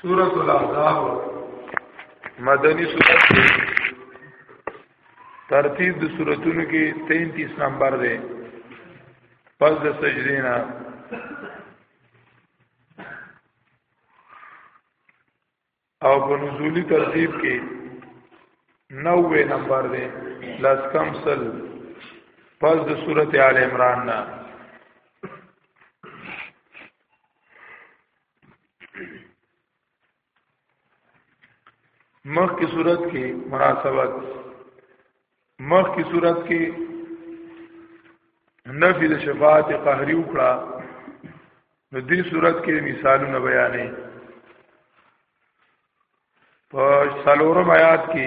سورۃ الاحزاب مدنی سورۃ ترتیب د سوراتونو کې 33 نمبر دی پس د سجدې نه او په نزولی ترتیب کې 90 نمبر دی لس کم سل پس د سورته آل عمران نه مخ کی صورت کې مناسبت مخ کی صورت کې نفی د شفاعت قهری وکړه نو دې صورت کې مثالونه بیانې په سلورم آیات کې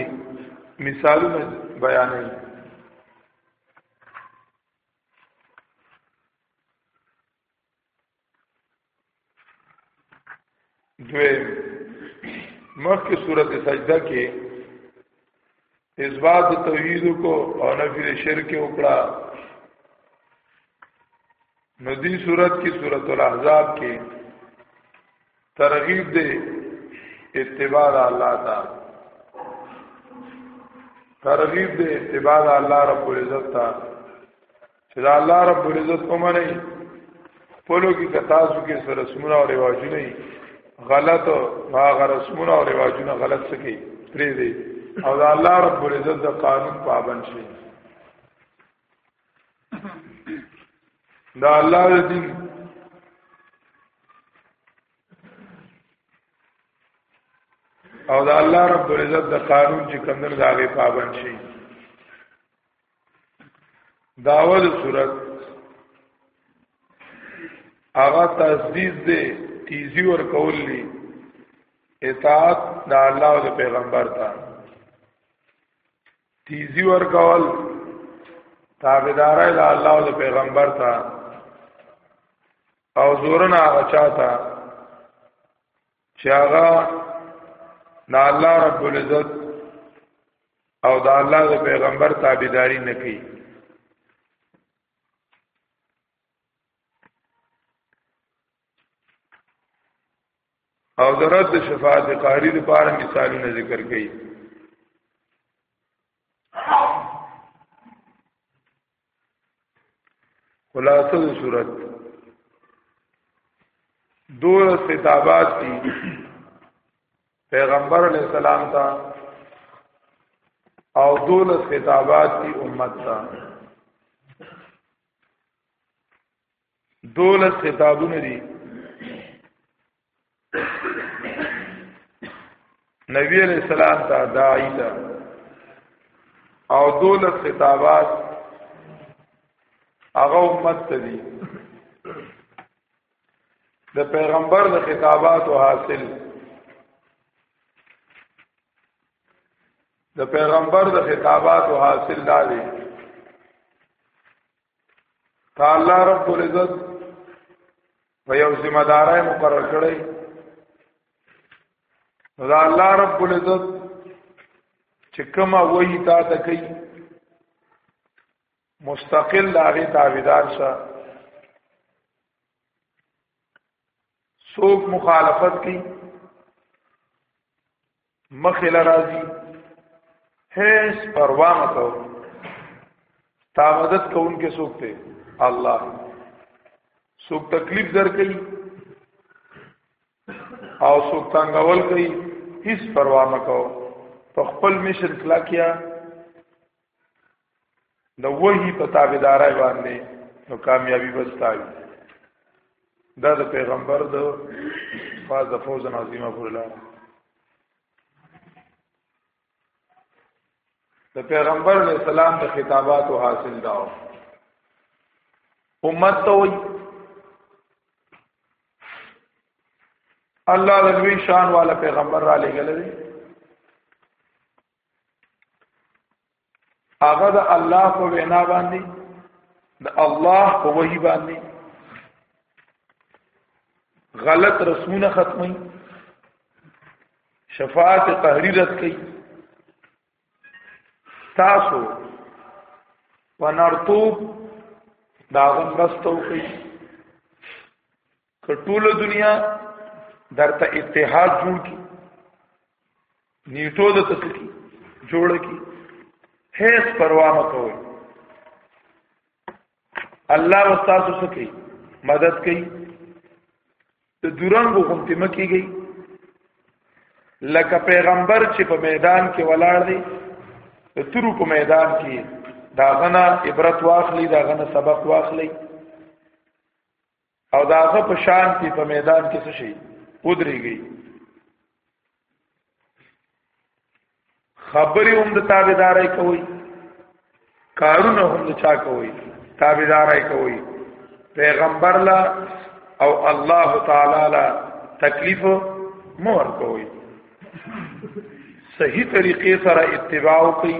مثالونه بیانې دوی مخکې صورت سجده کې اثبات توحید کو او نفی شرک وکړه نو دې صورت کې صورت الاحزاب کې ترغیب دی اتباع الله تا ترغیب دی اتباع الله رب العزت تا چې الله رب العزت کومه نه پلو کې کتاسو کې سره سمونه او رواجونه غلط هغه رسمونه او رواجونه غلط سکی پرې دی او الله رب العزت د قانون پابند شي دا الله دین او دا الله رب العزت د قانون چې کمنر داغه پابند شي داول صورت هغه تسدید دی تیزی ور کول لی اطاعت د الله او د پیغمبر ته تیزی ورکول تابعدارای د الله او د پیغمبر ته او زورنا هغه چاته چې هغه د الله رب العزت او د الله د پیغمبر تابعداري نه کوي او ضرورت د شفاعت قهری لپاره مثالونه ذکر کړي خلاصه د صورت دو استتابات دي پیغمبر علی السلام ته او دول استتابات دي امت ته دولس خطابونه دي نبی علیہ السلام ته داعی ته او دولس خطابات هغه امت ته دي د پیغمبر د خطاباتو حاصل د پیغمبر د خطاباتو حاصل دا دی تعالی رب العزت په یو ذمہ دارای مقرر کړی دا الله رب العزت چې کما وایي تا ته کوي مستقل لاغه تابعدار شه سوق مخالفت کی مخې لرازي هیڅ پروا نه کو تا مدد کوونکې څوک دی الله څوک تکلیف درکې او څوک تنگول کوي هیڅ پروا نه کو په خپل مشن کلاکیا د وحی په تابعدارای باندې نو کامیابی بستای دا د پیغمبر د فاز د فوز عظیمه پر لار د پیغمبر علی السلام د خطابات او حاصل داو امت ته وای الله د لوی شان والا پیغمبر را لګل دی هغه د الله په وینا باندې د الله په وحی باندې غلط رسمونه ختمي شفاعت قهری رد کړي تاسو ونرتوب داغم رستو کړي که ټوله دنیا درته اتحاد جوړ کی نیټو د تسکی جوړ کی هیڅ پروا نه کوي الله واستاسو سکی مدد کوي د دورانګو هم تم کیږي لکه پیغمبر چې په میدان کې ولاړ دی د تورو په میدان کې دا غنه عبرت واخلي دا غنه سبق واخلي او دا هغه په شان کې په میدان کې څه شي ودرېږي خبرې هم د تابعداري کوي کارونه هم د چا کوي تابعداري کوي پیغمبر لا او الله تعالی لا تکلیف مور کوي صحیح طریقې سره اتباع کوي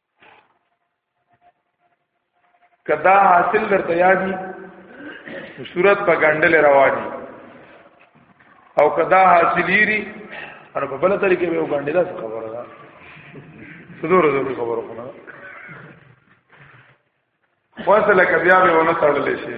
کدا حاصل درته یادی صورت په ګندل رواني او کدا حاصلیری ان په بل طریقې به وګندل دا خبره ده صدور زور خبره کومه فاصله کبیا به ونه تړلې شي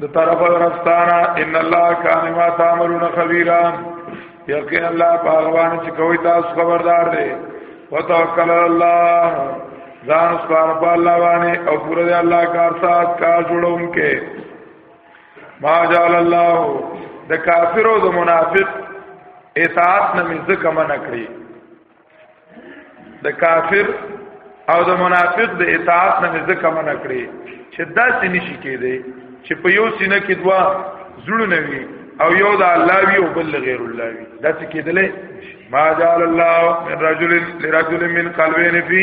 د طرف رفتانا ان الله کان ما تعملون خبيرا یقین الله پاغوان چې کوي تاسو خبردار دی وتوکل الله ځان سپار په الله باندې او پوره دی الله کار سات کار جوړونکې ما جعل الله د کافرو د منافق اطاعت نه مې ځکه منع کړی د کافر او د منافق د اطاعت نه ځکه منع کړی چې دا څه نشي کېدی چې په یو سینه کې دوا زړونه وي او یو د الله وی او بل غیر الله وی دا څه کېدلې ما جعل الله من رجل لرجل من قلبين فی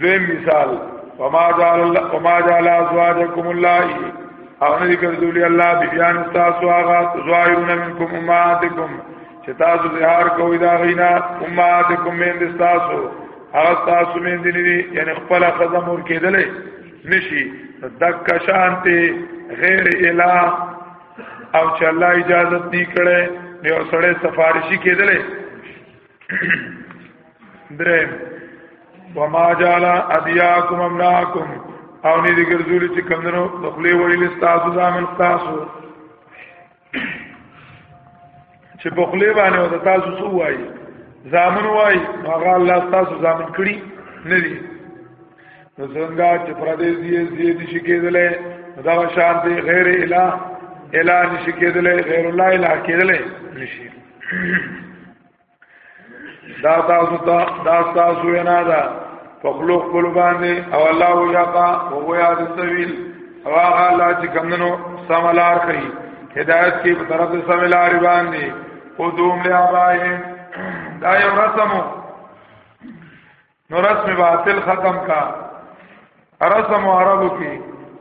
دویم مثال وما جعل الله وما جعل ازواجكم الله او نه ذکر ذولی الله بیان تاسو هغه ظاهرون منکم امهاتکم چې تاسو زهار کوی دا غینا امهاتکم من تاسو هغه تاسو من دي نه یعنی خپل خزم ور کېدلې نشي دک شانته غیر الہ او چې الله اجازه دی کړي یو سړی سفارشي کېدلې درم وما جعل ادياكم امناكم او نه دي ګرځولي چې کمندنو د خلې وړي تاسو ځامن تاسو چې په خلې باندې او تاسو سو وای ځامن وای هغه الله تاسو ځامن کړی نه دي نو څنګه چې پردیس دی زی دي شي کېدلې دا شان دی غیر الہ الہ نشي کېدلې غیر الله الہ کېدلې نشي دا تاسو ته دا تاسو نه دا فخلو خپل باندې او الله وجاقا او ویا د سویل او هغه الله چې کمنو سملار کړی هدایت کې په طرف سملار باندې او دوم له ابای دا یو رسمو نو رسم باطل ختم کا رسم عربو کې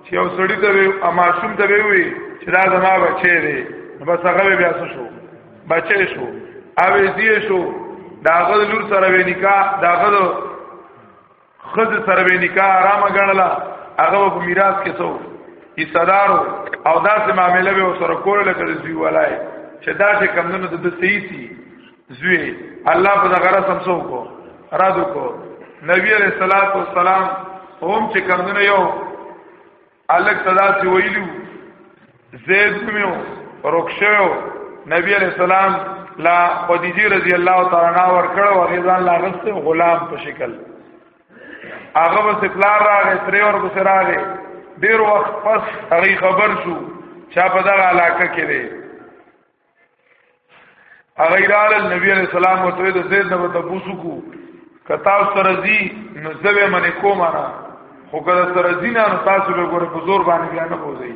چې یو سړی ته وي اماشوم ته وي چې دا زما بچی دی نو بس هغه بیا څه شو بچی شو او یې شو دا غل لور سره وی نکاح دا غل خز سره وی نکاح آرام غړلا هغه په میراث کې سو ایصدارو او داسې معاملې به سره کول لکه زی ولای چې داسې کمندونو د سیسی زوی الله په دغه رسم سو کو رد کو نبی علیہ الصلوۃ والسلام هم چې کمونه یو الک صدا سی ویلو زید میو رخصو نبی علیہ السلام لا خدیجه رضی الله تعالی عنها ور کړو هغه ځان لا غست غلام په شکل هغه بس پلار راغی تری ور بس راغی ډیر وخت پس هغه خبر شو چا په دغه علاقه کې دی غیر ال نبی علیہ السلام او ته د زید نو ته پوسو کو کتا سره زی نو زوی من کوم انا خو کله سره زی نه تاسو به ګوره په زور باندې بیا نه بوزي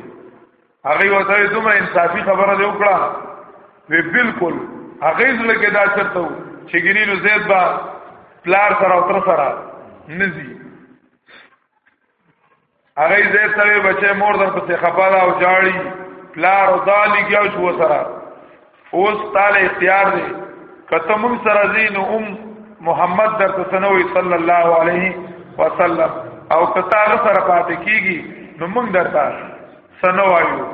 هغه وته دومره انصافي خبره دی وکړه وی بالکل هغه زله کې دا چرته چې ګینی نو زید با پلار سره او تر سره نزی هغه زه ته بچې مور در پسې خپاله او جاړي پلار او دالي کیو شو سره اوس تعالی اختیار دی کته مون سره زین ام محمد در تسنوي صلی الله علیه وسلم او کته سره پاتې کیږي نو مونږ درته سنوایو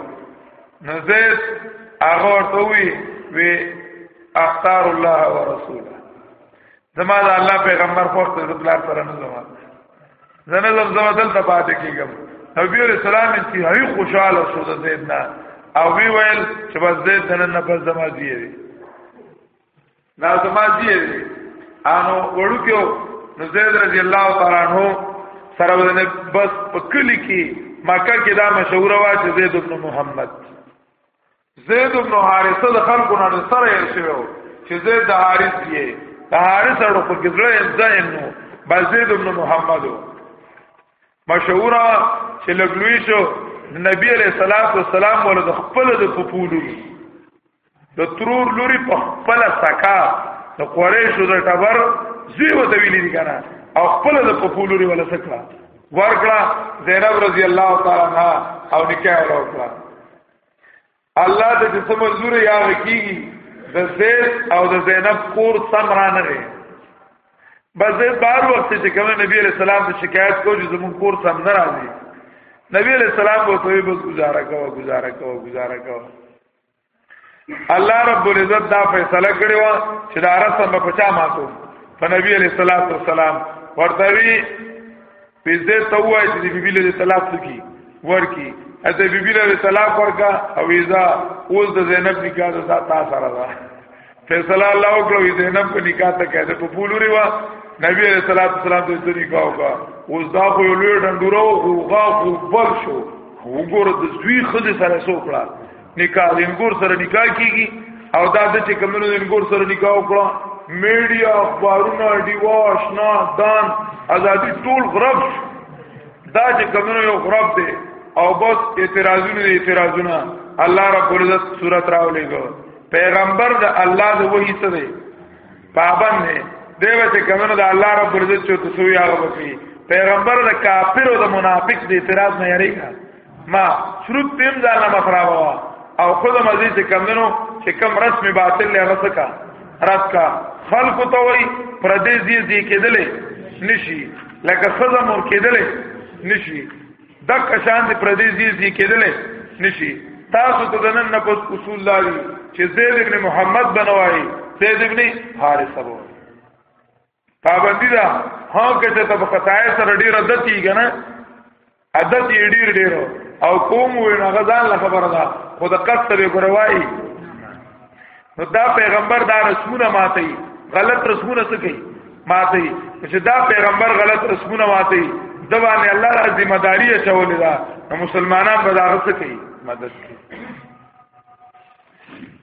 نو زید هغه ورته وی وی اختار الله ورسوله زما د الله پیغمبر خو ته پلار سره نه زما زنه زم زما دلته پاتې کیږم نبی علیہ السلام انتهایی خوشاله شو د زید نه او وی ویل چې بس زید نن نه پر زما دی نه زما دی انو وړو کې نو زید رضی الله تعالی عنہ سره ودنه بس په کلی کې مکه کې دا مشهور وا چې زید بن محمد زید بن حارثه د خلکو نه سره یې شوو چې زید د حارث دی د حارث اړو په ګزړه ځای نو بس زید بن محمد مشهور چې لګلوي شو نبی علیہ الصلوۃ والسلام ول د خپل د پپولو د ترور لوري په خپل سکا د قریشو د ټبر زی وته ویلي دي کنه او خپل د پپولو لوري ولا سکړه ورکړه زینب رضی الله تعالی عنها او نکاح ورکړه الله د جسم منظور یا حقیقی د زید او د زینب کور سم را نه غي بس زید بار وخت چې کوم نبی علیہ السلام ته شکایت کو چې زمون کور سم نه راځي نبی علیہ السلام وو ته بس گزاره کوه گزاره کوه گزاره کوه الله رب العزت دا فیصله کړی و چې دا رسم په چا ماتو په نبی علیہ السلام ورته وی پیسې ته وای چې بیبي له طلاق کی ورکی اته بیبي له طلاق ورکا او ایزا اوس د زینب نکاح د تا سره ده فیصله الله وکړو زینب په نکاح ته کېده په پولوري وا نبی علیہ الصلوۃ والسلام د دې نکاح وکا اوس دا خو یو لوی ډندورو خو غا خو بل شو وګوره د دوی خدي سره سوکړه نکاح لنګور سره نکاح کیږي او دا د چې کمنو لنګور سره نکاح وکړه میډیا اخبارونه ډیوا آشنا دان ازادي ټول غرب دا چې کمنو یو غرب دی او بس اعتراضونه اعتراضونه الله رب العزت صورت راولېګو پیغمبر د الله د وحی څخه دی پابند دی دیو چې کمنو د الله رب العزت چې تسوی هغه وکړي پیغمبر د کافر او د منافق د اعتراض نه یریږي ما شروط پیم ځان نه مخراوا او خود مزي چې کم دنو چې کم رسمي باطل نه رسکا رد کا خلق ته وای پردې زی زی کېدلې نشي لکه خزه مور کېدلې نشي د کشان دې پردې زی زی کېدلې نشي تاسو ته نن نه پوس اصول لاري چې زید ابن محمد بنوای زید ابن حارث ابو پابندی دا ها که چې ته په خدای سره ډیر عادت کیږي نه عادت یې ډیر ډیر او کوم وې نه غزان له خبره ده خو د قصد به ګروای نو دا پیغمبر دا رسمونه ماتي غلط رسمونه څه کوي ماتي چې دا پیغمبر غلط رسمونه ماتي د باندې الله را ذمہ داری چولې ده نو مسلمانان به دا څه کوي مدد کوي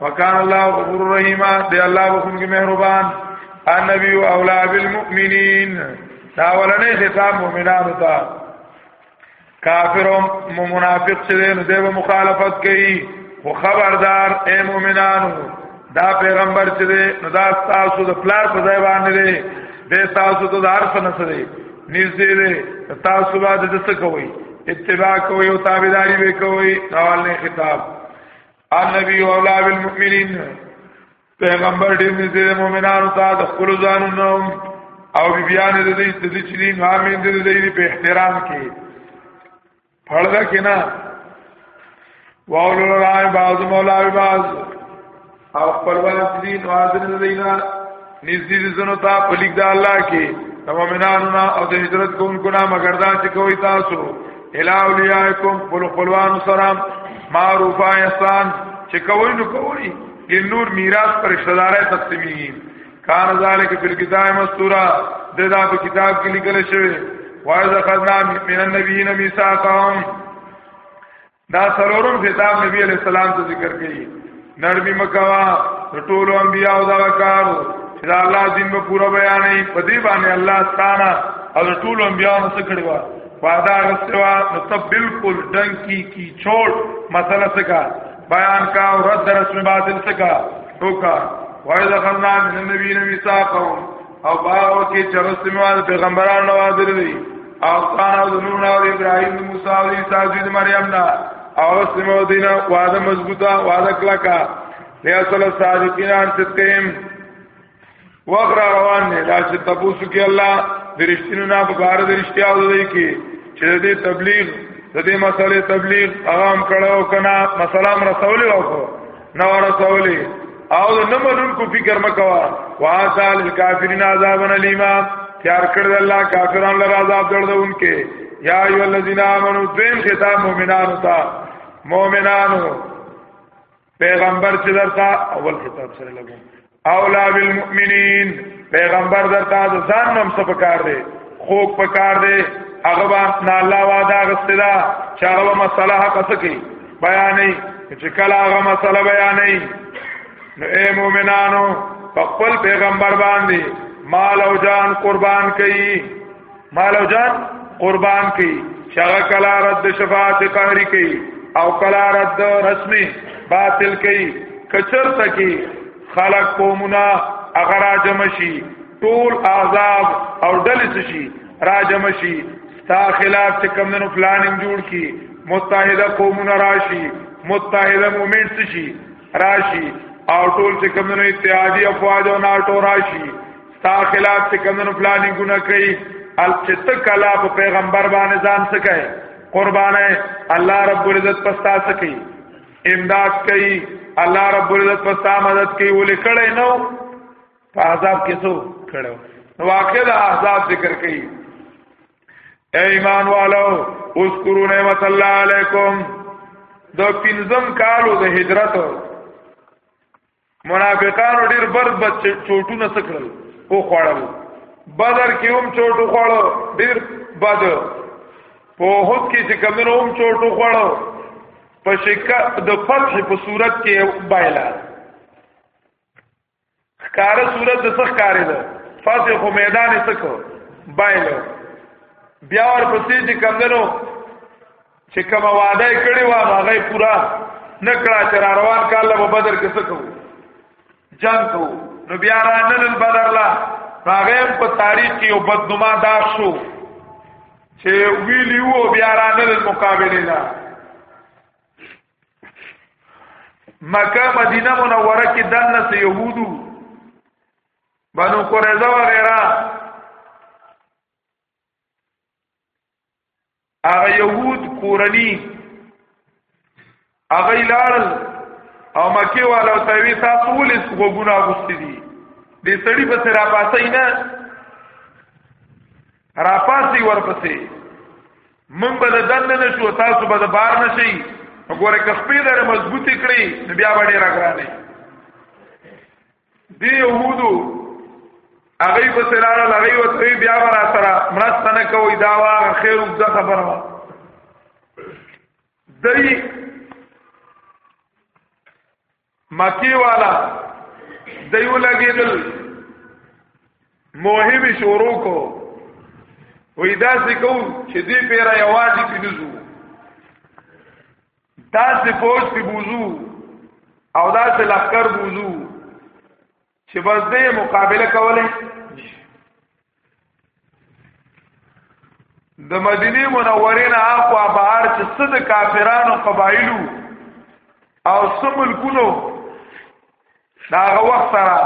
وکان الله غفور رحیم دی الله بخون کی مهربان النبی اولا بالمؤمنین دا ولنې خطاب مؤمنانو ته کافر او منافق چې نو دیو مخالفت کوي خو خبردار اے مؤمنانو دا پیغمبر چې نو دا تاسو د پلار په ځای باندې دی د تاسو ته دار څنګه سره نږدې دی تاسو باندې څه کوي اتباع کوي او تابعداري وکوي دا ولنې خطاب النبي اولا بالمؤمنين پیغمبر دې نږدې مؤمنانو ته د خپل ځانو نوم او بیان دې دې چې دې چلی مامین دې دې په احترام کې پړدا کې نه واولو رای باز مولا باز او خپلوان دین واذن دینا نږدې دي زنو ته په لیک د الله کې د مؤمنانو نه او د هجرت کوونکو نه مگر دا چې کوي تاسو الا اولیاءکم خپل خپلوانو سره معروف احسان چې کوي نو کوي د نور میراث پر رشتہ داري تقسیمي کار ذالک فی الکتاب مستورا د دا په کتاب کې لیکل شوی وایذ خدنا من النبیین میثاقهم دا سرورم خطاب نبی علیہ السلام ته ذکر کړي نرمي مکوا ټول انبیاء او دا کار چې دا الله دین په پورا بیانې په دې باندې الله تعالی او ټول انبیاء نو څه کړو فادا غسوا نو تب بالکل ډنکی کی چھوڑ مسئلہ سکا بیان کا اور رد رسم باطل سکا ٹوکا وَإِذَا خَلْنَا مِنَ النَّبِيِّ نَبِيًّا او باغو کې چرستموال پیغمبران نوازل دي او ثانا او نور او ابراهيم موسی او عيسى د مريم نه او سمو دینه وعده مضبوطه وعده کلکا یا صلی الله صادقین ان ستیم وغر روان نه دا چې تاسو کې الله درشتینو نه په بار درشتیا ولې کې چې دې تبلیغ د دې مسلې تبلیغ هغه هم کړو کنه مسالم رسول او نو رسولي او د نمنون کو فکر مکوا واسال الکافرین عذاب الیما تیار کړ الله کافرانو لپاره عذاب دردونکې یا ایو الذین آمنو دین خطاب مومنانو ته مومنانو پیغمبر چې درته اول خطاب سره لګو اولا بالمؤمنین پیغمبر درته ځان نم څه پکار دی خو پکار دی هغه باندې الله وعده غستدا چې هغه مسله حق څه کوي بیانې چې کله هغه مسله بیانې نو اے مؤمنانو خپل پیغمبر باندې مال او جان قربان کړي مالو جان قربان کی شغه کلا رد شفاعت قهری کی او کلا رد رسمی باطل کی کچر تکی خلق قومنا اگر آجمشی ټول اعذاب او ډلس شي راجمشی ستا خلاف چې کم دنو پلاننګ جوړ کی متحده قومنا راشی متحده مومنټس شي راشي او ټول چې کمنو اتحادی افواج او ناټو راشي ستا خلاف چې کمنو پلانینګونه کوي ال چې ته کلا په پیغمبر باندې ځان سکه قربانه الله رب العزت پستا سکی امداد کوي الله رب العزت پستا مدد کوي ولې کړي نو په عذاب کې څو کړو نو واقع د عذاب ذکر کوي اے ایمان والو اذکروا نعمت الله علیکم د پنځم کالو د هجرت منافقانو ډیر برد بد چوټونه سکړل او خوړل بدر کې هم چوټو خوړو ډیر بد په هوت کې چې کمنو هم چوټو خوړو په شکه د فتح په صورت کې بایلا ښکارا صورت د څه ښکارې ده فاتح خو میدان یې څه کو بایلو بیا ورپسې چې کمدنو چې کومه وعده یې کړې وه هغه پورا نه کړه چې را روان کال له بدر کې څه کوو جنگ کوو نو بیا را نن بدر لا هغه په تاریخ کې یو بدنما دا شو چې ویلی وو بیا را نن مقابله لا مکه مدینه منوره کې دنه سه يهودو بنو قریظه و غیره هغه يهود کورني هغه لار او مکه والا ته وی تاسو ولې وګونه غوستې دي دې سړی په سره پاسې نه را پاسې ورپسې من به د دنه نشو تاسو به د بار نشي وګوره که خپې لري مضبوطی کړی نو بیا به ډیر غرانه دی يهودو هغه په سراله لغی او ته بیا ورا سره مرسته نه کوي دا وا خیر او د خبره وا دی مکی والا دیو لګیدل موهب شروع کو وې دا څه کو چې دې پیرا یوازې پینځو دا څه فوج په بوزو او دا څه لخر بوزو چې بس دې مقابله کوله د مدینه منورې نه اخوا بهر چې صد کافرانو قبایلو او سمل کونو دا وخت سره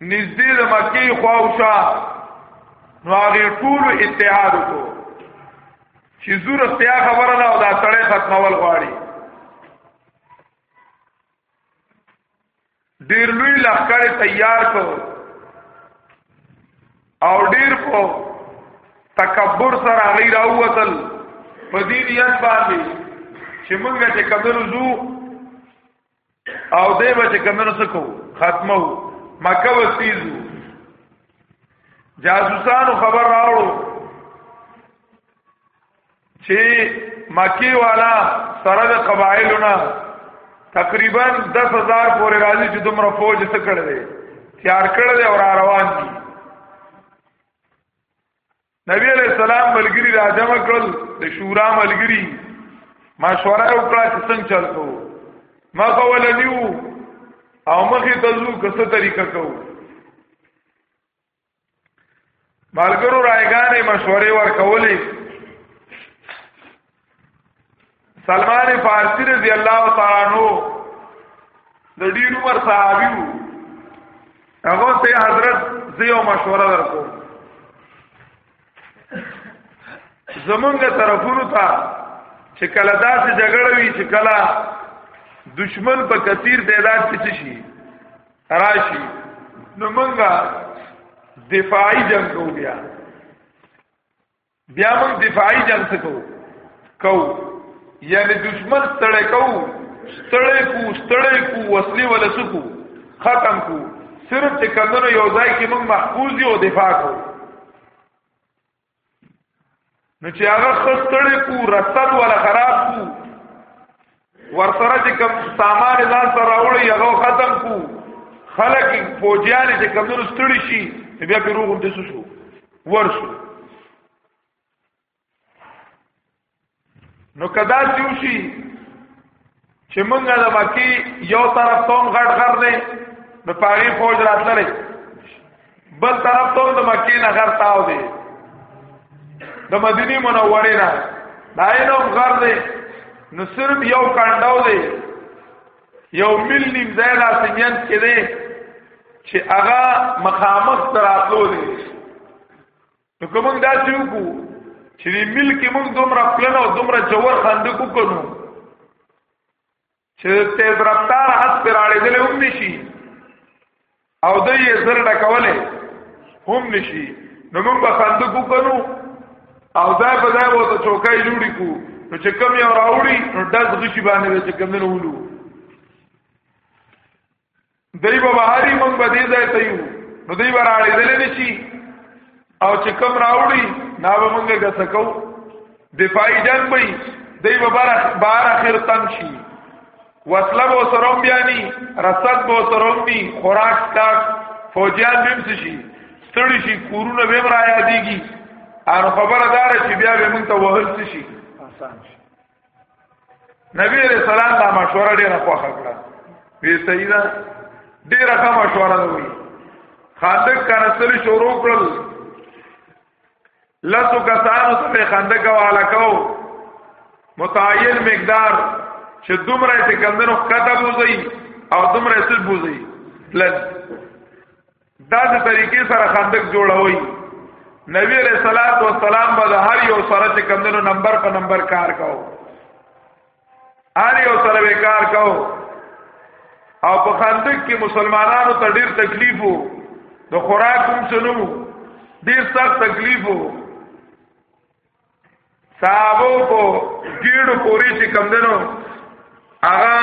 نږدې د مکی خواوشا نو هغه ټول اتحاد وکړو چې زور استیا خبره ده او دا سړی ختمول غواړي ډیر لوی لخر تیار کو او ډیر په تکبر سره غیر اوتل په دې نیت باندې چې موږ چې کمنو زو او دې به چې کمنو سکو ختمو مکه وسیزو جاسوسانو خبر راوړو چې مکی والا سره د قبایلونه تقریبا 10000 پورې راځي چې دومره فوج څه کړی دی تیار کړی دی او را روان دي نبی علیہ السلام ملګری را جمع کړل د شورا ملګری مشوره وکړه چې څنګه چل کو ما کول نیو او مخې ته ځو کسه طریقه کو ملګرو رایګانې مشورې ورکولې سلمان فارسی رضی الله تعالی عنہ د ډیر عمر صحابي وو هغه ته حضرت زیو مشوره درکو زمونږ طرفونو ته چې کله داسې جګړه وي چې کله دشمن په کثیر تعداد کې شي راشي نو مونږه دفاعي جنگ کو بیا بیا مونږ دفاعي جنگ څه کو کو یعنی دشمن ستړی کو ستړی کو ستړی کو وسلی ولا سکو ختم کو صرف چې کمنو یو ځای کې مونږ محفوظ یو دفاع کو نو چې هغه خستړې کو رسد ولا خراب کو ورسره چې کوم سامان ځان سره راوړي هغه ختم کو خلک فوجیان چې کوم نور ستړي شي بیا پیروغ هم دسو شو ورشو نو کدا سیوشي چې مونږ د مکی یو طرف ته غړ غړ نه نو پاره فوج راتللې بل طرف ته د مکی نه غړ تاو دی د مدینه منورې نه داینو غړ دی نو صرف یو کانداو دی یو مل نیم ځای را سیمین کې دی چې هغه مخامخ تراتلو دی نو کوم دا چې وکړو چې ملک موږ دومره پلن او دومره جوور خند کو کنو چې تیز رفتار اس پر اړې دل هم نشي او د یې زر ډکولې هم نشي نو موږ به خند کو کنو او دا په ځای وو ته چوکای جوړی کو نو چې کم یو راوړي نو داس غشي باندې چې کم نه ولو دی به بهاري موږ به دې ځای ته یو نو دی به راړېدل نه شي او چې کم راوړي نا به موږ غس کو دفاعي جنگ به دی به بار بار اخر تم شي وصله به سروم بیانی رسد به سروم بی خوراک کاک فوجیان بیم شي ستړي شي کورونه به را یادېږي ان خبره دار چې بیا به موږ ته وهل شي آسان شي نبی علیہ السلام دا مشوره ډیره خوښه کړه وی سیدا ډیره ښه مشوره ده وی خندق کنسل شروع کړل لاسو کسانو سره خندق والا کو متعین مقدار چې دومره ته کمندونو کته بوزي او دومره څه بوزي لږ دا د طریقې سره خندق جوړوي نبی علیہ الصلوۃ والسلام به هر یو سره چې کمندونو نمبر په نمبر کار کاو هر یو سره به کار کاو او په خندق کې مسلمانانو ته ډیر تکلیف وو د خوراک هم شنو ډیر سخت تکلیف وو صحابو کو ګیړو پوری چې کم دنو هغه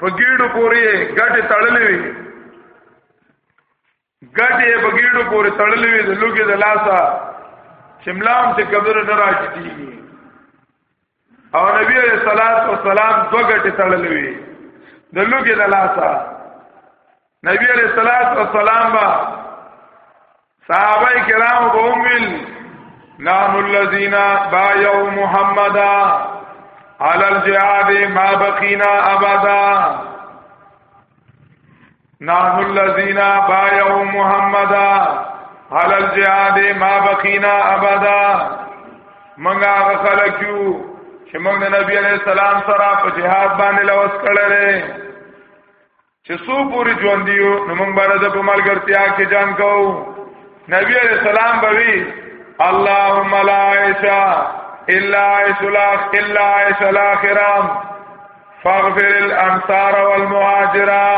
په ګیړو پوری ګټه تړلې وي ګټه په ګیړو پوری تړلې وي د لوګي د لاسا شملام چې کبر نه راځي او نبی علیہ الصلوۃ والسلام دو ګټه تړلې وي د لوګي د لاسا نبی علیہ الصلوۃ والسلام با صحابه کرام کو امل نحن الذين بايعوا محمدا على الجهاد ما بقينا ابدا نحن الذين بايعوا محمدا على الجهاد ما بقينا ابدا منګه خلک یو چې موږ د نبی علیہ السلام سره په جهاد باندې لوس کړل چې څو پوری ژوند دیو نو موږ باندې د ملګرتیا کې جنگ کوو نبی علیہ السلام بوي اللهم لا عائشہ الا اسلاخ الا اسلاخرام فاغفر الانصار والمهاجرا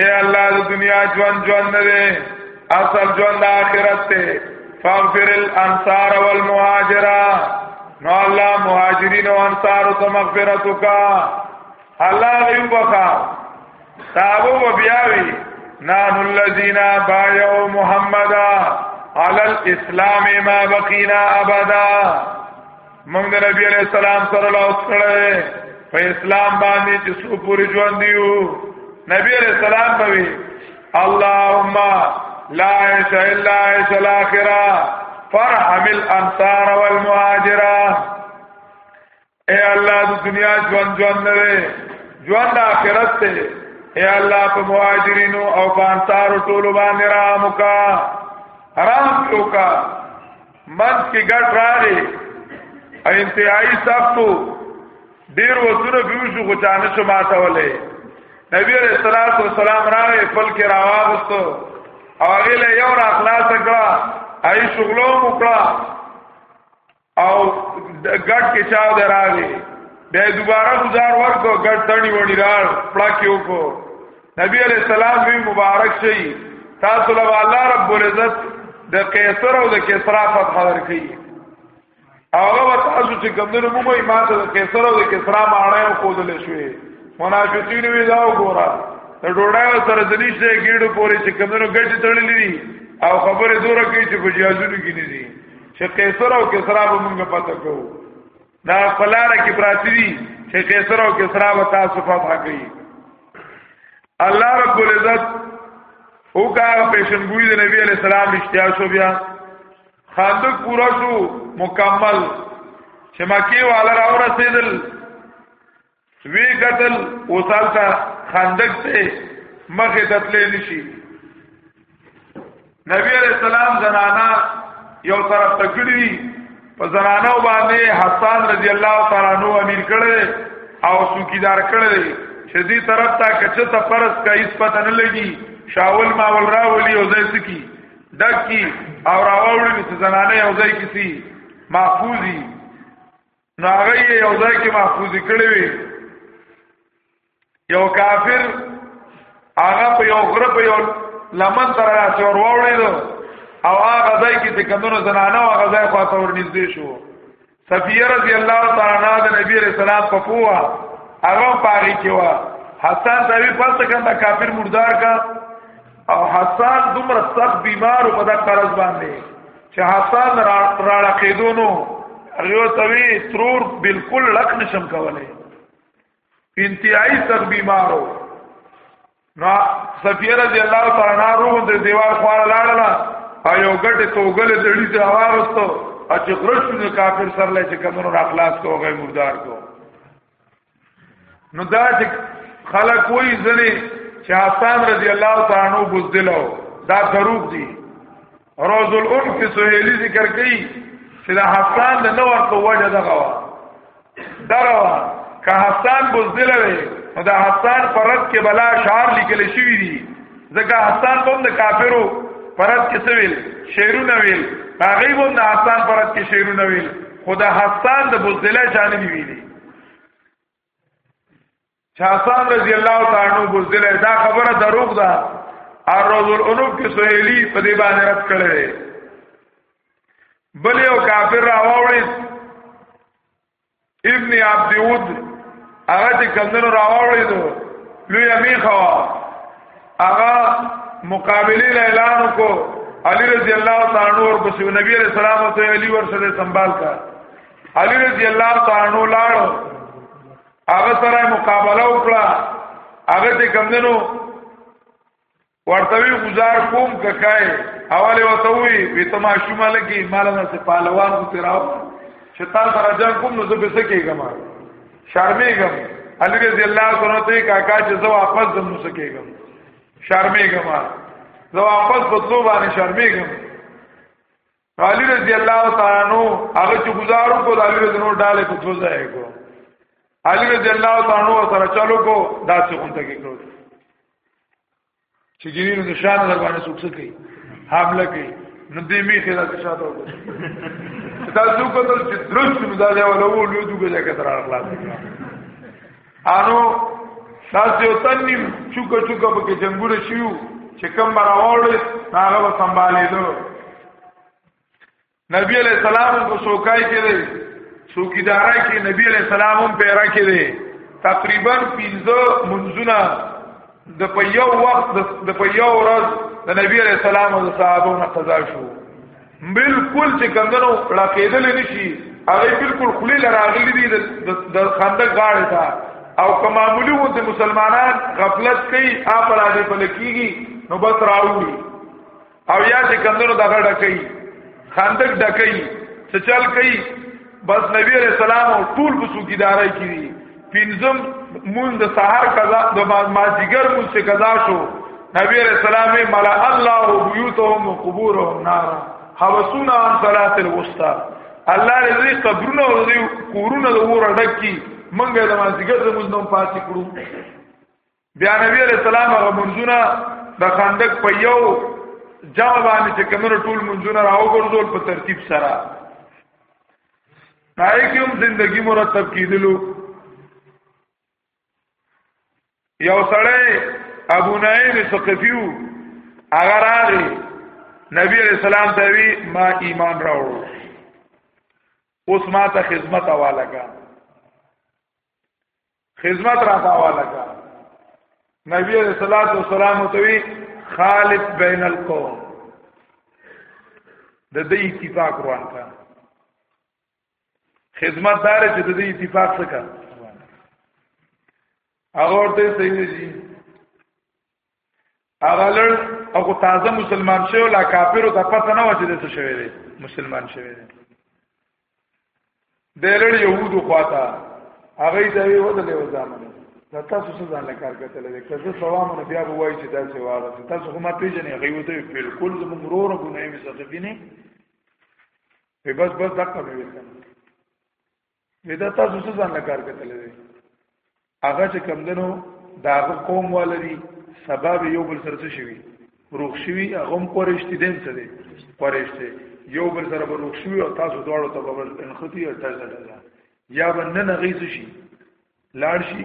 اے الله د دنیا ژوند ژوند نه اصل ژوند آخرت ته فاغفر الانصار والمهاجرا نو الله مهاجرین او انصار ته مغفرت وکړه الله غیو بخا تابو و بیاوی نان الذین بایو محمدا علی الاسلام ما بقینا ابدا موږ د نبی علیہ السلام سره لاس کړه په اسلام باندې چې څو پوری ژوند دیو نبی علیہ السلام بوي اللهم لا عيش الا عيش الاخره فرحم الانصار والمهاجره اے الله د دنیا ژوند ژوند نه دی ژوند آخرت ته اے الله په مهاجرینو او بانتار ټول باندې رحم وکا حرام وکا من کې ګټ راغی انتهایی سختو ډیر وسره بیو شو خو چانه شو ماته ولې نبی علیہ الصلوۃ والسلام راغی فل کې راوغستو او هغه له یو را خلاص کړه ای شغلو مکړه او ګټ کې چاو دراغه به دوباره گزار ورکو ګټ تړي وړي راړ پړکیو کو نبی علیہ السلام وی مبارک شي تاسو له الله رب العزت د قیصر او د کسرا فتح ورکړي هغه تاسو چې ګمندونو موږ یې ماته د قیصر او د کسرا ماړه خو دل شوې منافقین وی دا وګوره د ډوډۍ سره د نشته ګیډو پورې چې ګمندونو ګټ تړلې دي او خبره دوره کوي چې په جیازونو کې نه دي چې قیصر او کسرا به موږ پته کو دا پلار کې پراتی دي چې قیصر او کسرا به تاسو فتح کوي الله رب العزت او کا پیشنګوی د نبی علی السلام اشتیا شو بیا خاندق پورا شو مکمل چې مکی والا راو رسیدل وی قتل اوسالتا خندق ته مخه تتلې نشي نبی علیہ السلام زنانا یو طرف تکړی په زنانو باندې حسان رضی الله تعالی عنہ امیر کړل او سوکیدار کړل چې دې طرف ته کچه ته پرس کا هیڅ پته نه لګي شاول ماول راولي او ځای سکی دکی او راوړل چې زنانه او ځای کسی محفوظي نو هغه یو ځای کې محفوظ کړی وي یو کافر هغه په یو غره په یو لمن تر راځي ور وړل او هغه ځای کې چې کمنو زنانه هغه ځای خو ته ور نږدې شو صفیه رضی الله تعالی عنها د نبی رسول الله په پوها هغه پاږي کې وا حسن دوی پس کنده کافر مردار کا او حسان دومره سخت بیمار په دا قرض باندې چې حسان راړه کېدونو هغه توی ترور بالکل لک نشم کولای انتهایی سخت بیمارو نو سفیه رضی الله تعالی عنہ روح د دیوار خوا لاړله او یو ګټه توګل د دې ته راوستو چې غرشونه کافر سره لچ کمنو را خلاص کوغه مردار کو نو دا چې خلک وایي ځنې چې حسان رضی الله تعالی عنہ بوزدل او دا دروغ دي روز الام کې سهيلي ذکر کوي چې دا حسان د نو ورته وجه دغه وا دروا که حسان بوزدل وي نو دا حسان پرد کې بلا شعر لیکل شوی دي ځکه حسان هم د کافرو پرد کې سویل شعرونه ویل هغه هم د حسان پرد کې شعرونه ویل خدا حسان د بوزدل جانبي ویلي شاهسان رضی الله تعالی عنہ بوزله دا خبره دروغ ده او روز الانوب کې سهیلی په دې باندې رد کړي بل یو کافر راوړی ابن عبد ود هغه چې کندنو راوړی دو لوی امیخه هغه مقابله اعلان کو علی رضی الله تعالی عنہ اور بس نبی علیہ السلام ته علی ورسره سنبال کا علی رضی الله تعالی عنہ لاړ هغه سره مقابله وکړه هغه ته کمندنو ورتوی گزار کوم ککای حواله وتوی وی تما شومه لګي مال نه سه پهلوان کو تیراو چې تا سره جنگ کوم نو زه به سکیږم شرمېږم علی رضی الله تعالی ته کاکا چې زه واپس زم نو سکیږم شرمېږم زه واپس په تلو باندې شرمېږم علی رضی الله تعالی عنہ هغه چې گزارو کو علی رضی نو ډاله په څو ځای کو علی رضی الله تعالی عنہ سره چلو کو داسې غونډه کې کړو چې جنین نشان در باندې سوکس کوي حمله کوي نو دې می خلا ته شاته وکړه تاسو کو ته چې درست مزاجه ولو لودو کې ځای کې تر اخلاص انو داسې یو تن نیم چوکه چوکه پکې جنګونه شیو چې کم به راوړل هغه به سنبالېدو نبی علیہ السلام کو سوکای کې دی سوکیدارای کې نبی علیہ السلام هم پیرا کې دی تقریبا 15 منځونه د په یو وخت د په یو ورځ د نبی علیہ السلام او صحابو نه قضا شو بالکل چې کمندنو راکېدل نشي هغه بالکل خلی لراغلی دي د خندق غاړه تا او کمامولي وو د مسلمانان غفلت کوي اپ را دي په لکېږي نو بس راوي او یا چې کمندنو دغه ډکې خندق ډکې څه چل کوي بس نبی علیہ السلام او ټول په څوکیدارای کې دي پنځم مون د سحر قضا د مازیګر مون څخه قضا شو نبی علیہ السلام ملا الله بیوتهم وقبورهم نار حوسونا عن صلاه الوسطى الله دې قبرونه او دې کورونه د ور ډکی منګه د مازیګر د مون نوم پاتې کړو بیا نبی علیہ السلام هغه منځونه د خندق په یو جمع باندې چې کمنو ټول منځونه راو ګرځول په ترتیب سره پای کې هم زندگی مرتب کیدلو یو سړی ابو نعیم ثقفیو هغه راغی نبی علیہ السلام ته وی ما ایمان راوړو اوس ما ته خدمت والا کا خدمت را پاواله کا نبی علیہ الصلوۃ والسلام توی خالف بین القوم د دې اتفاق روان کا خدمت دار چې د دې اتفاق څخه کا هغه ورته سیدی هغه لړ او تازه مسلمان شوی لا کافرو ته پته نه و چې د څه شوی دی مسلمان شوی دی د لړ يهودو خواته هغه ته وی ودلې و ځامنه دا تاسو څه ځان لکار کتل دي که زه سلام نه بیا وای چې دا څه واره تاسو خو ما پیژنې هغه وته بالکل زموږ ورور غونې مې څه دي نه په بس بس دغه مې وکړ وې دا تاسو څه ځان نه کار کتل دي هغه چې کم دنو دا قوم والدي سبب یو بل سره څه شوی روغ شوی هغه هم قریشتي دین څه دي قریشتي یو بل سره روغ شوی او تاسو دواړو ته به انختی او تاسو ده یا باندې نه غیس شي لاړ شي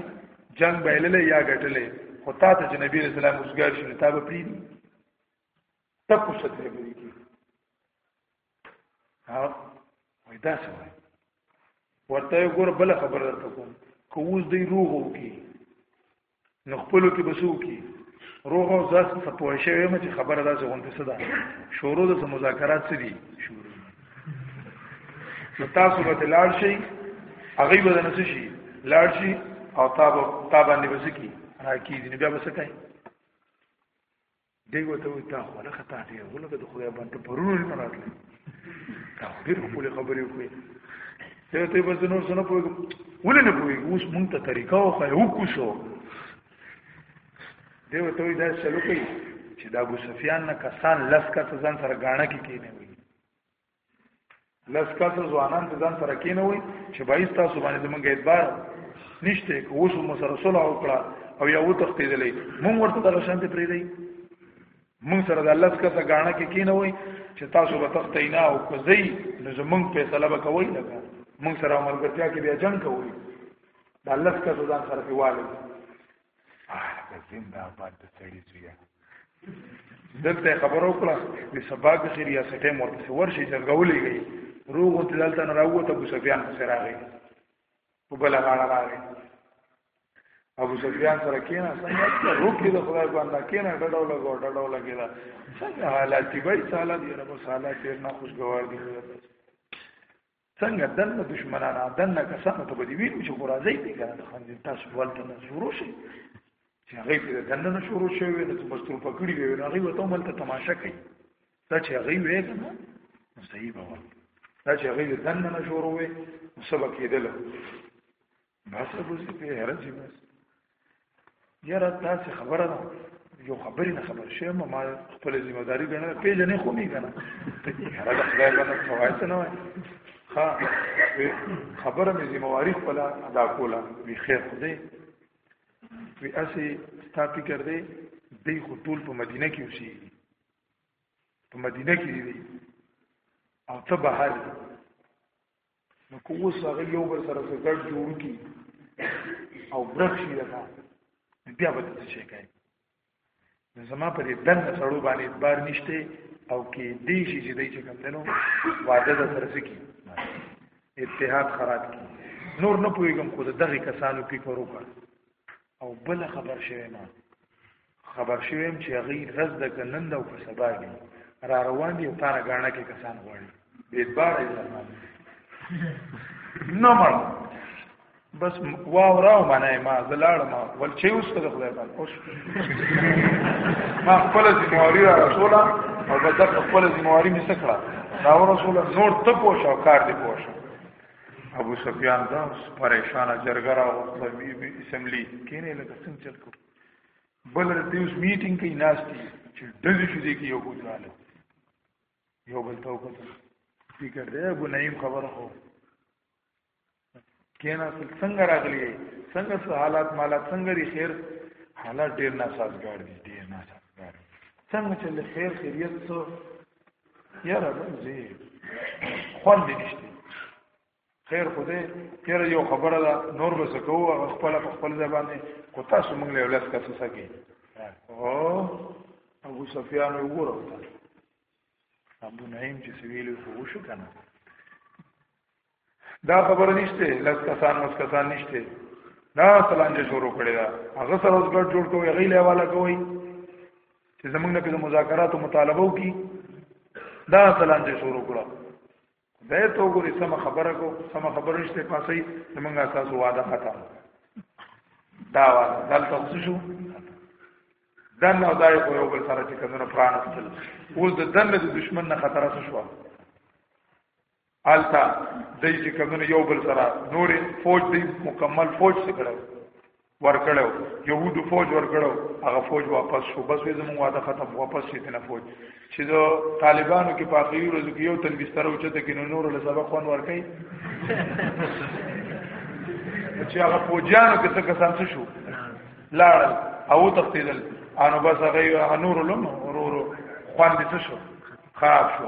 جنگ بایللې یا ګټلې خو تاسو چې نبی رسول الله مسګر شي تاسو پری ټکو څه ته ویل کی ها وای دا څه وای ورته ګور بل خبر درته کوم کو اوس دی روح وو کی نو خپل کې بسو کی روح او ځاس څه پوه شوی مې چې خبره دا څه غونډه صدا شروع د مذاکرات څه دي شروع نو تاسو به لاړ شئ هغه به نه شي لاړ شي او تاب تاب باندې بسکی راکی دي بیا بسکای دی وته وي تا خو لکه تا ډېر ولګه د خدای باندې پرونه نه راتلی تا خو ډېر خپلې خبرې وکړې ته ته به زه نور څه نه پوهېږم ولې نه پوهېږي اوس مونږ ته طریقه وښایه وکوسو دی وته وي دا چلو کوي چې د ابو سفیان نه کسان لس کسه ځان سره ګاڼه کې کېنوي لس کس ځوانان د ځان سره کینوي چې بای تاسو باندې زمونږ اعتبار نشته که اوس مو سره صلح وکړه او یا و تختیدلې مونږ ورته دغه شانته پرې دی مونږ سره د لس کس غاڼه کې کینوي چې تاسو به تختینا او کوزي نو زمونږ فیصله به کوي لکه مونږ سره ملګرتیا کې بیا جنگ کوي د لس کس ځان سره پیواله زنده آباد د سړي زویا دلته خبرو کړه د سبا د خیر یا سټه مور په ورشي جرګولې گئی روغ دلته نه راوته ابو سفیان سره راغی په بل غاړه راغی ابو سفیان سره کینا څنګه روکې د خدای باندې کینا ډډو لګو ډډو لګی دا څنګه حالات دی بای سالا دی رب سالا تیر نه خوشګوار دی څنګه دنه دشمنانه دنه کسانو ته به دی ویلو چې ګورازی دی کنه د خنځیر تاسو ول ته نه شروع شي چې هغه په دنه نه شروع شوی نو بس تر پکړی وی نو هغه وته مل ته تماشا کوي دا چې هغه وی کنه نو صحیح به وایي دا چې هغه دنه نه شروع وی نو سبا کېدل بس ګوزي په هرځي بس یاره تاسو خبره ده یو خبرې نه خبر شې ما ما خپل ذمہ داری غنه پیژنې خو نه غنه هر د خدای باندې فوایت نه وای ها خبره مې ذمہ واری خپل ادا کوله وی خیر خدای وی اسی ستا فکر دی دی خو ټول په مدینه کې اوسي په مدینه کې دی او ته بهر نو کو اوس هغه یو بل سره څه ګډ جوړ کی او برخ شي لکه بیا به څه شي کوي زما په دې دن سړو باندې اعتبار نشته او کې دې شي چې دې چې کوم دنو واده د سره سکی اتحاد خراب کی نور نه پويګم خو دغه کسانو فکر وکړ او بل خبر شوی ما خبر شوم چې هغه رز د کنن د او سبا دی را روان دي او تار غاڼه کې کسان غواړي دې بار یې زمان نو مړ بس واو راو معنی ما زلاړ ما ول چې اوس ته خدای پاک اوس ما خپل ذمہواری را رسولا او بس خپل ذمہواری مې سکړه دا رسول نور ته پوښاو کار دې پوښاو ابو سفیان دا پریشان جرګه را وخت وی به اسمبلی کینه لکه څنګه چل کو بل دې اوس میټینګ کې ناشتي چې ډزې شې دې کې یو بل رااله یو بل ته وکړه فکر دې ابو نعیم خبر هو کینا څنګه راغلی څنګه سه حالات مالا څنګه ری خیر حالات ډیر ناسازګار دي ډیر ناسازګار څنګه چې خیر خیریت څو یاره زی خوان دې نشته خیر خو دې یاره یو خبره ده نور به څه کوو خپل په خپل ځای باندې کو تاسو موږ له ولس کسو سګي او ابو سفیان وګوره وتا ابو نعیم چې سویل خو شو کنه دا خبر نشته لس کسان مس کسان نشته دا سلانجه شروع کړی دا هغه سره اوس ګډ جوړ کوي غي لیواله کوي چې زمونږ نه په مذاکرات او مطالبه وکي دا سلانجه شروع کړه دا ته وګوري سم خبره کو سم خبره نشته پاسې زمونږ اساس وعده خطا دا وعده دلته شو دن او دای په یو بل سره چې کمنه پرانستل اوس د دن د دشمن نه خطر شو التا دای چې کمنو یو بل سره نور فوج دی مکمل فوج څه کړو ورکړو يهودو فوج ورکړو هغه فوج واپس شو بس وې زموږ واده ختم واپس شي نه فوج چې د طالبانو کې په اخیری ورځو کې یو تن بستر او چته کې نور له سبق خون ورکړي چې هغه فوجانو کې څه کسان څه شو لاړ او تختیدل انو بس هغه نور لم ورورو خوان دي څه شو خراب شو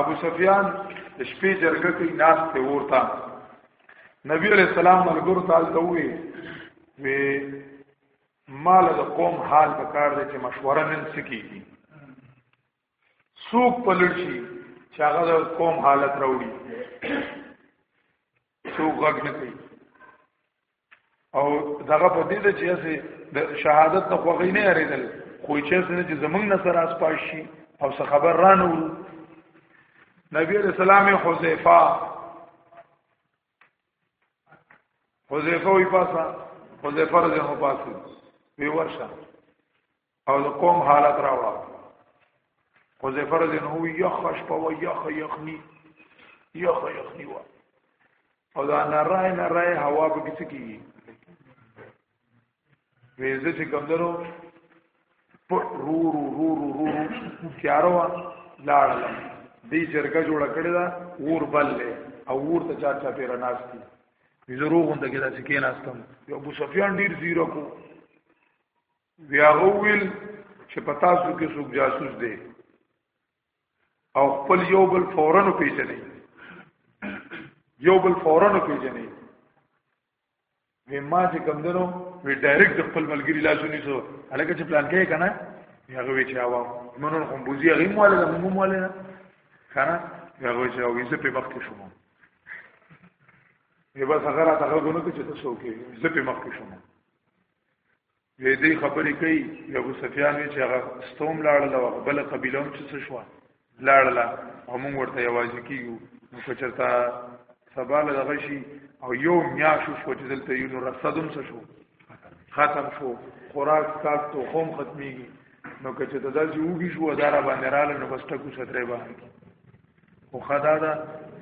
ابو سفیان د شپې جرګه کې ناس ته ورته نبی علیہ السلام ملګرو ته ته وی وی مال د قوم حال په کار دی چې مشوره نن سکیږي سوق پلړشي چې هغه د قوم حالت راوړي څو غږ نه کوي او دغه په دې چې هسه د شهادت نه خوغې نه اړېدل خو چې څنګه چې زمنګ نه سره اسپاش شي او څه خبر رانه ورو نبی علیہ السلام حذیفه حذیفه وی پاسا حذیفه رضی الله پاسا وی ورشه او د قوم حالت راوړه خو زفر دې نو یخش په و یخ یخنی یخ یخنی و او دا نارای نارای هوا به کیسه کیږي وېزه چې کمدرو پر رو رو رو رو رو تیارو لاړل دې جرګه جوړ کړی دا ور بل له او ور ته چا چا پیر ناشتي زه روغوند کې دا چې کېناستم یو ابو سفیان ډیر زیرکو بیا غوویل چې په تاسو کې څوک جاسوس دی او خپل یو بل فورن پیژنې یو بل فورن پیژنې وی ما چې کم دنو وی ډایرکټ خپل ملګری لاسونی سو هلکه چې پلان کوي کنه هغه وی چې اوا منون کوم بوزي هغه مواله د موږ مواله نه کنه هغه چې او یې په وخت شوم یبه څنګه راته غوونه چې تاسو کې زه په مخ کې شوم وې دې خبرې کوي د ابو سفیان وی چې هغه ستوم لاړل او بل قبیله هم چې څه شو لاړل هم ورته یوازې کیو نو کچرتا سباله دغه شي او یو میاشو شو چې دلته یو نو رسدم څه شو ختم شو خوراک کاک تو هم ختميږي نو کچته دا چې وګی شو دارا باندې رااله نو بس ټکو ستره باندې خو خدا دا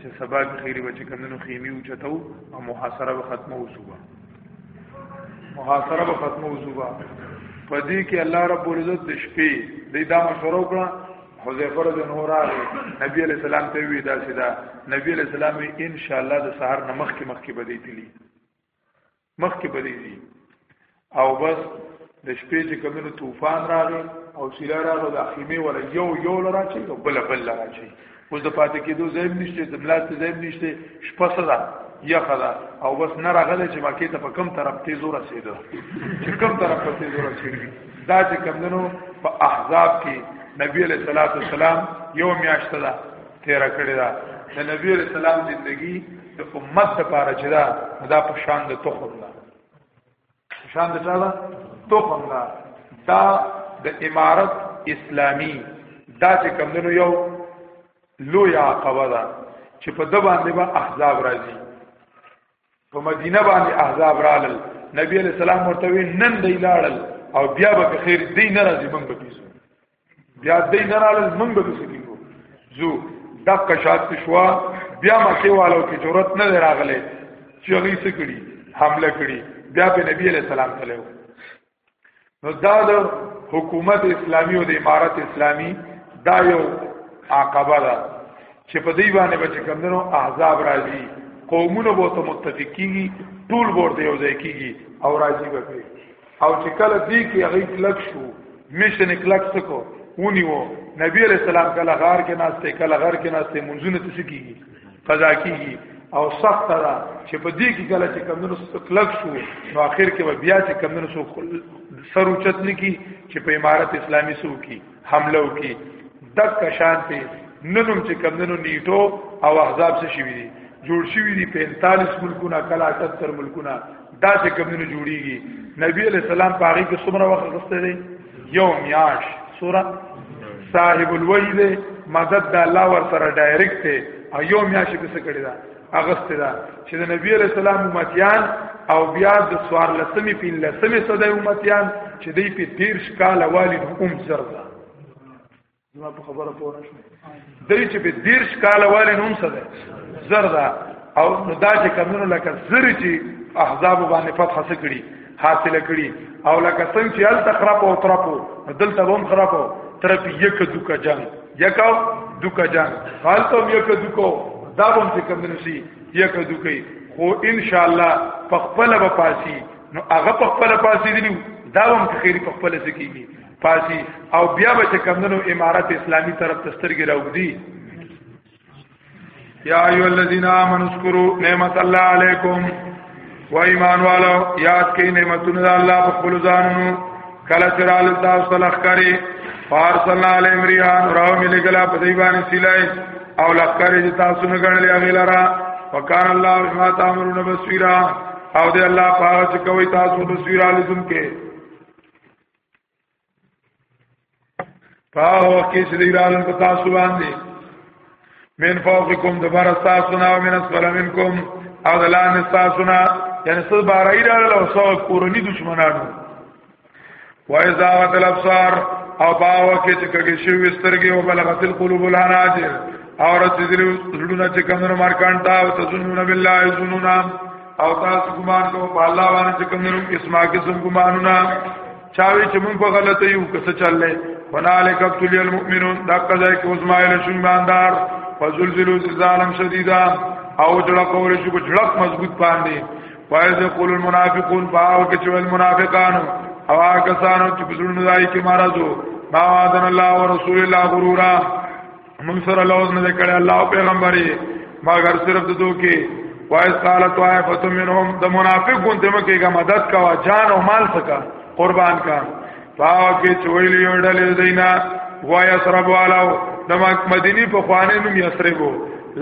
چې سبا خیری بچ کمنو خیمه او چتاو او محاصره به ختمه وسوبه محاصره به ختمه وسوبه په دې کې الله رب العزت د شپې د دا مشوره وکړه حذیفه رضی الله عنه نبی علیہ السلام ته وی دا سیدا نبی علیہ السلام ان شاء الله د سحر نمخ کې مخ کې بدې تلی مخکې بریزي او بس د شپې چې کمنو طوفان راغی او سیلا راغو د خیمه ولا یو یو لرا چي او بل بل لرا چي اوس د پاتې کېدو زیم نشته د ملاست زیم نشته شپه صدا یا خدا او بس نه راغله چې مکه ته په کم طرف تیز ورسېده چې کم طرف ته تیز ورسېده دا چې کمندنو په احزاب کې نبی علیہ الصلوۃ والسلام یو میاشت ده تیر کړی دا د نبی علیہ السلام زندگی د امت لپاره چې دا دا په شان د تخم ده شان د چا ده تخم ده دا د امارت اسلامی دا چې کمونو یو لوی عقبه ده چې په د باندې به احزاب راځي په مدینه باندې احزاب رالل نبی علیہ السلام ورته نن دی لاړل او بیا به خیر دی نه راځي موږ به پیسو بیا دې نه رالل موږ به څه کیږو زو دا کشات شوا بیا مکه والو کې ضرورت نه راغله چې هغه څه کړي حمله کړي بیا په نبی علیہ السلام تلو نو دا د حکومت اسلامی او د امارت اسلامی دا یو عقبه ده چې په دې باندې به کمندونو احزاب راځي قومونه به ته متفقيږي ټول ورته یو ځای کیږي او راځي به او چې کله دې کې هغه کلک شو میشن کلک سکو ونیو نبی علیہ السلام کله غار کې ناشته کله غار کې ناشته منځونه تاسو کیږي قضا کیږي او سخت را چې په دې کې کله چې کمونو کلک شو نو اخر کې بیا چې کمونو سو سر اوچت نکی چې په امارت اسلامی سو کی حمله وکړي دک شانته ننوم چې کمندونو نیټو او احزاب څه شي دي جوړ شوی دي 45 ملکونه کلا 70 ملکونه دا چې کمونه جوړیږي نبی علیہ السلام پاغي کې څومره وخت غوسته دي یو میاش سوره صاحب الوحی دے مدد د الله ور سره ډایرکټ ته او یو میاش کې څه کړی دا اغست دا چې د نبی علیہ السلام امتیان او بیا د سوار لسمی پین لسمی صدای امتیان چې دی په تیر شکال والد ام زرده نو په خبره پوره شو دی چې په تیر شکال والد ام صدای زرده او نو دا چې کمونو لکه زر چې احزاب باندې فتح سکړي حاصله کړي او لکه څنګه چې ال تخرب او ترپو دلته هم خرابو ترپی یک دوکا جنگ یکا دوکا جان حال ته یکا دوکو دا هم چې کوم نشي یکا دوکي خو ان شاء الله په خپل به پاسي نو هغه په خپل پاسي دی دا هم خیر په خپل سکیږي پاسي او بیا به چې کوم نو امارت اسلامي طرف تسترګي راوړي یا ایو الذین آمنوا اذکروا نعمت الله علیکم و ایمان والو یاد کئ نعمتونه الله په خپل ځانونو کله چې رال تاسو صلاح کړي فارسلنا علی امریان راو ملي ګلا په دی باندې سیلای او لخر چې تاسو نه غنلې هغه لرا وکان الله بما تعملون بصیرا او دې الله پاک چې کوي تاسو بصیرا لزم کې پاو کې چې ایران په تاسو باندې من فوقکم دبر تاسو نه من اسفل منکم او دلان تاسو نه یعنی څه بار ایران له سو کورنی دشمنانو وای زاغت الابصار او باو کې چې کګې شوې سترګې او بلغت القلوب الحناجر اور چې دې زړونه چې کمنو مارکان تا او تزنون بالله زنونا او تاسو ګمان کوو په الله باندې چې کوم نوم قسمه قسم ګمانونه چاوي چې موږ په غلطه یو کس چللې هنالک ابتل المؤمنون دا قضا کې اوس مایل شون باندار فزلزلوا زلزالا شدیدا او جړه کول شي په جړه مضبوط باندې وایز یقول المنافقون باو کې چې المنافقان او هغه کسانو چې په زړه نه ځای کې مرزو ما وعدن الله ورسول الله غرورا موږ سره لوز نه کړي الله او پیغمبري مگر صرف د دوه کې وایس قال طائفه منهم د منافق ګوند مکیګه مدد کا جان او مال سکا قربان کا پاو کې چویل یو ډلې دینا وایسرب والو د مدینی په خوانه نوم یسربو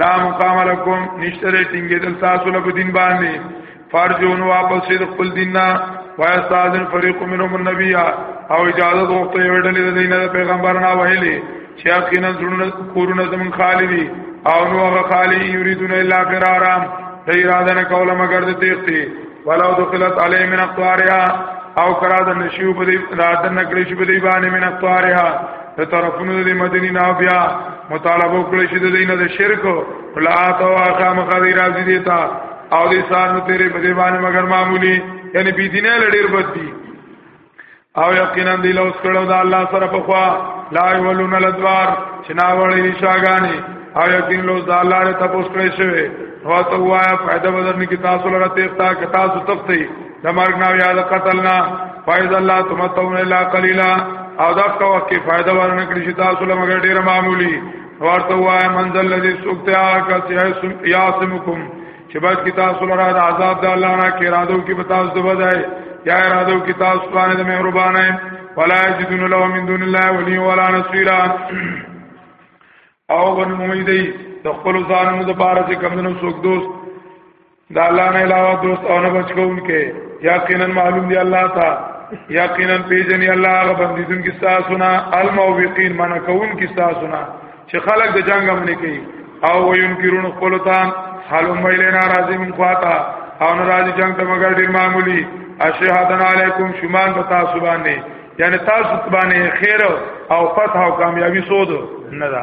لا مقام لكم نشتره ټینګې دل تاسو له دین باندې فرجون واپس شي خپل دین نه وایستاذن فريق منهم النبي او اجازه غوښته یو ډلې د دین د پیغمبر نه ویلي چې یقینا زړونه کورونه زمون خالی دي او نو هغه خالی یریدون الا فرارا ته اراده نه کوله مگر د تیختی ولو دخلت علی من اقطارها او کرا د نشیو په دې اراده نه کړی چې په دې باندې من اقطارها ته طرفونو د مدینی نه بیا مطالبه کړی چې د دین د شرک ولا تو اخا مخذ راځي دیتا او دې سانو تیرې په دې باندې مگر معمولی یعنی بی دینه لړیر بدی او یقینا دی لوس کړو دا الله سره په خوا لا یولون الادوار چناوړی شاګانی او یقین لوس دا الله له تاسو کړی شوی او ته وایا فائدہ بدرنی کی تاسو لره تختا ک تاسو تختی د مرګ نو یاد قتلنا فائدہ الله تمتون الا قلیلا او دا کوه کی فائدہ ورنکړي چې تاسو لمګر ډیر معمولی ورته وای منزل الذي سوکتیا کس یاسمکم چې بس کی تاسو لره د عذاب د الله نه کې رادو کې به تاسو د وځای یا رادو کې تاسو باندې د مهربانه ولا یجدون له من دون الله ولی ولا نصيرا او بن امیدی د خپل ځانونو د پاره چې کمونو سوک دوست دا الله نه علاوه دوست او نه بچون کې یقینا معلوم دی الله تا یقینا پیجنی الله هغه بندیدون کې تاسو نه الموقین من کون کې تاسو نه چې خلک د جنگ امنه کوي او وینکرون خپلتان حالو مېلې ناراضي من خواتا او ناراضي جنگ ته مگر ډیر معمولی اشهادن علیکم شمان بتا سبانه یعنی تاسو باندې خیر او فتح او کامیابی سود نه ده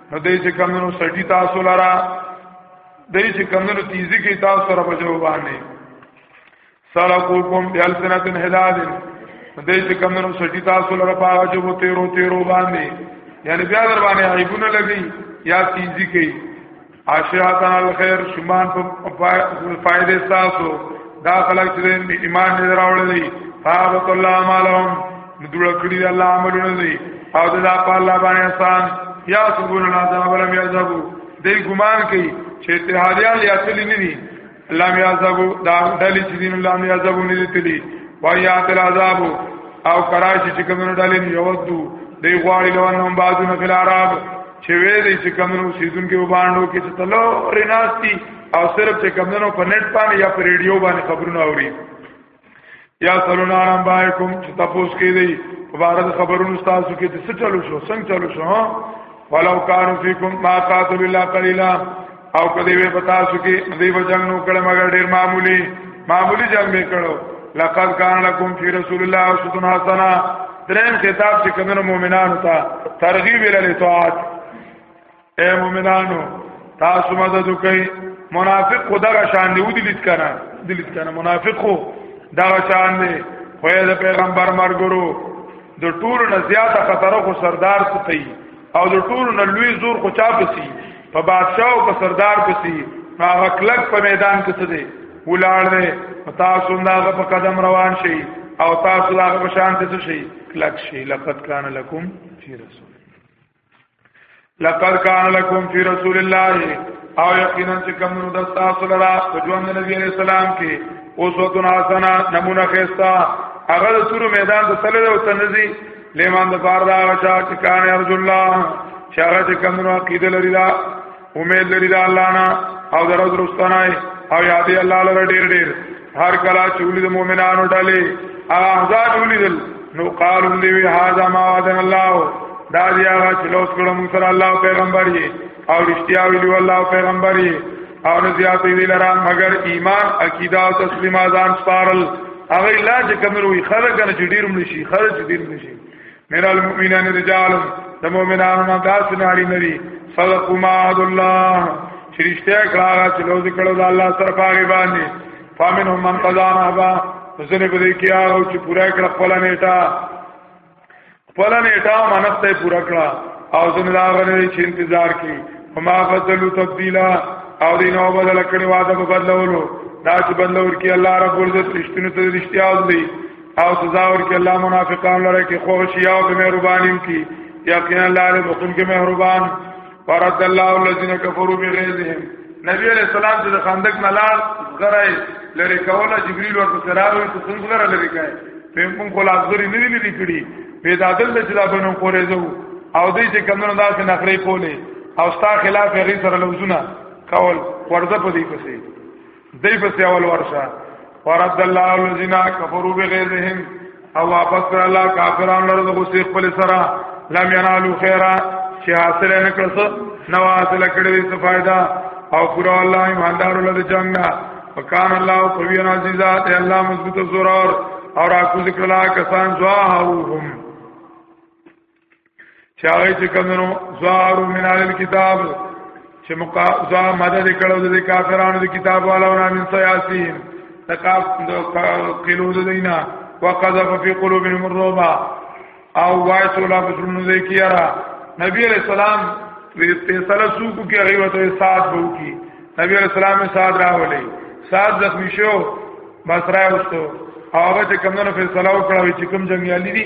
نو دې چې کمنو سټی تاسو لرا دې چې کمنو تیزی کې تاسو سره بجو باندې سلکوکم بیلسنتن هدادن دې چې کمنو سټی تاسو لرا پاو چې وو تیرو تیرو باندې یعنی بیا در باندې عیبونه لګي یا تیزی کې عاشراتن الخير شمان په فائدې تاسو دا خلک چې ایمان نه راوړل دي فاعبد الله مالهم نو دوړه کړی د الله عملونه دی او د الله په الله باندې آسان یا سبحان الله دا ولم یذبو دې ګمان کوي چې اتحادیان یا تللی نه دي الله می عذابو دا ډلې چې دین الله می عذابو نه دي تللی ویا تل عذابو او کراشي چې کومه ډلې نه یودو دې غواړي لو انهم بعضو نه فل عرب چې وې دې چې کومه سیزون کې وباندو کې چې تلو ریناستی او صرف چې کومه په نت باندې یا په ریډیو باندې خبرونه اوري یا سلون آرام بای کوم چې تاسو کې دی په اړه د خبرونو تاسو کې څه چلو شو څنګه چلو شو ها ولو کانو فیکم ما قاتل الا قلیلا او کدی وی پتا شو کې دی وجنګ نو کړه مگر ډیر معمولی معمولی جنگ به کړو لقد کان لکم فی رسول الله اسوه حسنه دریم خطاب چې کمنو مؤمنانو ته ترغیب الی طاعت اے مومنانو تاسو مدد وکئ منافق خدا را شان دی ودی لیت کنه دی لیت کنه منافق خو دا شان دی خو د پیغمبر مرګرو د ټول نه زیاته خطر خو سردار ستی او د ټول نه لوی زور خو چا پسی په بادشاہ او په سردار پسی هغه کلک په میدان کې سدي ولاړ دی تاسو هغه په قدم روان شي او تاسو هغه په شان ته شي کلک شي لقد کان لکم فی رسول لقد كان لكم في رسول الله او یقینا چې کوم نو د تاسو لرا په ژوند نبی علیہ السلام کې اوسوتون حسنه نمونه خستا هغه د سورو میدان ته تللی او تنزي لیمان د بار دا چا چې کان ارجو الله چې هغه چې کوم نو عقیده لري دا امید لري دا الله نه او درو درستانای او یادې الله لره ډیر ډیر هر کله چې ولید مؤمنانو ډلې هغه احزاب ولیدل نو قالو دی وی هاذا ما وعدنا الله دا دی هغه چې لوس کړه موږ سره الله پیغمبر یې او رښتیا ویلو الله پیغمبر یې او نه زیاتې وی لره مگر ایمان عقیده او تسلیم اذان سپارل هغه لا چې کمر وی خلک نه چې ډیر مړي شي خلک ډیر مړي شي من المؤمنان رجال د مؤمنانو نه داسې ناری ندي صدق ما عبد الله چې رښتیا کړه چې لوز کړه د الله سره پاګې باندې فامن هم من قضان ابا حسن په دې کې هغه چې پورا کړ خپل نیټه خپل نیټه منسته پورا کړه او زن لا غنې چې انتظار کی فما بدلو تبدیلا او دې نو بدل کړي واده په بدلولو دا چې بدلور کې الله رب عزت رښتینو ته رښتیا وځي او سزا ورکړي الله منافقان لره کې خوشي او مهرباني کوي یقینا الله له مخن کې مهربان فرد الله الذين كفروا بغيظهم نبی علیہ السلام چې خندق نه لاړ غره لری کوله جبريل ورته سراوي ته څنګه غره لری کای په کوم کولا غری نه لري کړي په دادل چې دا بنو قریزو او دې چې کمنو داسې نخرې کولې او ستا خلاف هغه سره لوزونه کول ورځ په دې پسې دی پس اول ورشه ورد الله الذين كفروا بغيظهم او واپس کړ الله کافرانو لره د غصې خپل سره لم ينالوا خيرا چې حاصل نه کړ څه نو حاصل کړی څه فائدہ او ګور الله ایماندار له جنگ نه وکان الله قوی عزیز ذات الله مضبوط زورور اور اكو ذکر الله کسان زواهم چې هغه چې کمنو زارو من علی کتاب چې مقاضا مدد کړو د کافرانو د کتاب والو نه من سیاسین تکاف قلو د دینا وقذف فی قلوبهم الرعب او وایسو لا بسرنو دی کیارا نبی علیہ السلام فیصله سوکو کې هغه وته سات بو کی نبی علیہ السلام سات راولې سات زخمی شو بسرا وستو هغه چې کمنو فیصله وکړه چې کوم جنگیالي دي